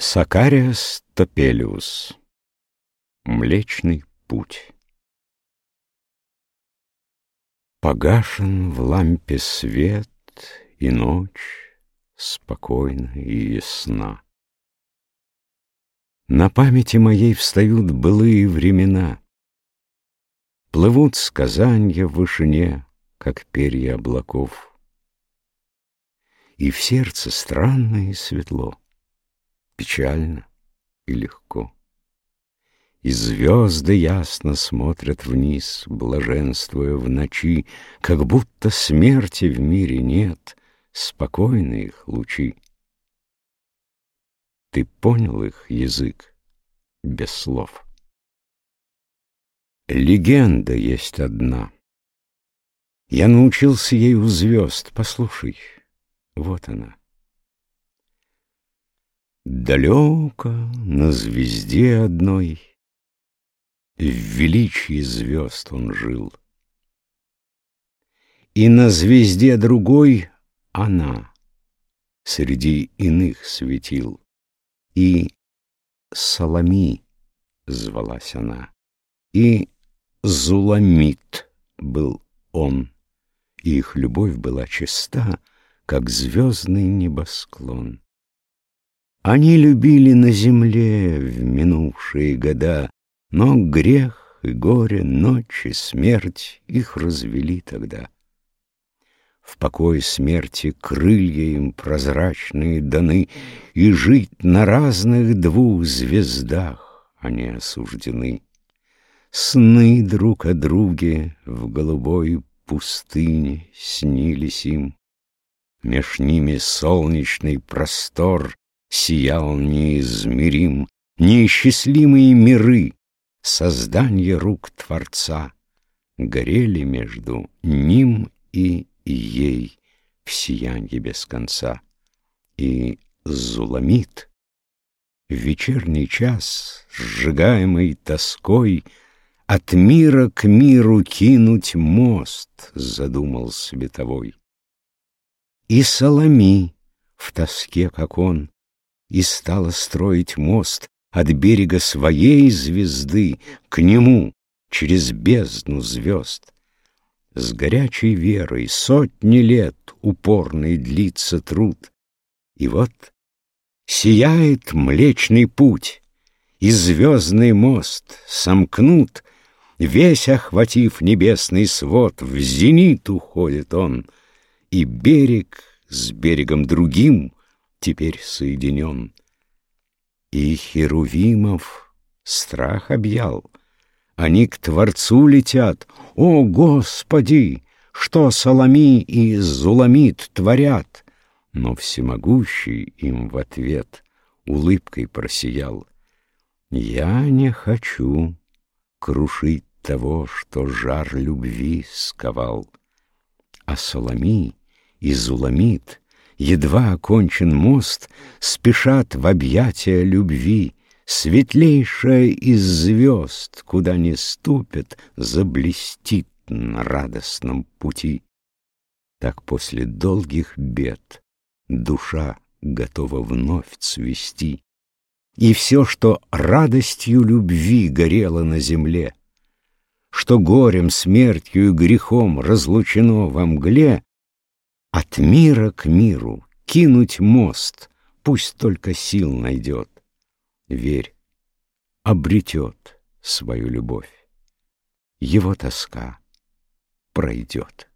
Сакариас Топелиус Млечный путь Погашен в лампе свет, и ночь спокойна и ясна. На памяти моей встают былые времена, Плывут сказанья в вышине, как перья облаков. И в сердце странно и светло печально и легко. И звезды ясно смотрят вниз, блаженствуя в ночи, Как будто смерти в мире нет, спокойны их лучи. Ты понял их язык без слов? Легенда есть одна. Я научился ей у звезд, послушай, вот она. Далеко на звезде одной В величии звезд он жил. И на звезде другой она Среди иных светил. И Салами звалась она, И Зуламит был он, И их любовь была чиста, Как звездный небосклон. Они любили на земле в минувшие года, Но грех и горе, ночь и смерть их развели тогда. В покой смерти крылья им прозрачные даны, И жить на разных двух звездах они осуждены. Сны друг о друге в голубой пустыне снились им. Меж ними солнечный простор Сиял неизмерим, неисчислимые миры, Создание рук Творца, Горели между ним и ей В сиянье без конца. И Зуламит в вечерний час, Сжигаемый тоской, От мира к миру кинуть мост Задумал световой. И Соломи в тоске, как он, и стала строить мост от берега своей звезды к нему через бездну звезд. С горячей верой сотни лет упорный длится труд. И вот сияет Млечный Путь, и звездный мост сомкнут, Весь охватив небесный свод, в зенит уходит он, И берег с берегом другим теперь соединен. И Херувимов страх объял. Они к Творцу летят. О, Господи! Что Соломи и Зуламит творят? Но всемогущий им в ответ улыбкой просиял. Я не хочу крушить того, что жар любви сковал. А Соломи и Зуламит едва окончен мост, Спешат в объятия любви, Светлейшая из звезд, Куда не ступят, заблестит на радостном пути. Так после долгих бед душа готова вновь цвести, И все, что радостью любви горело на земле, Что горем, смертью и грехом разлучено во мгле, от мира к миру кинуть мост, Пусть только сил найдет. Верь, обретет свою любовь. Его тоска пройдет.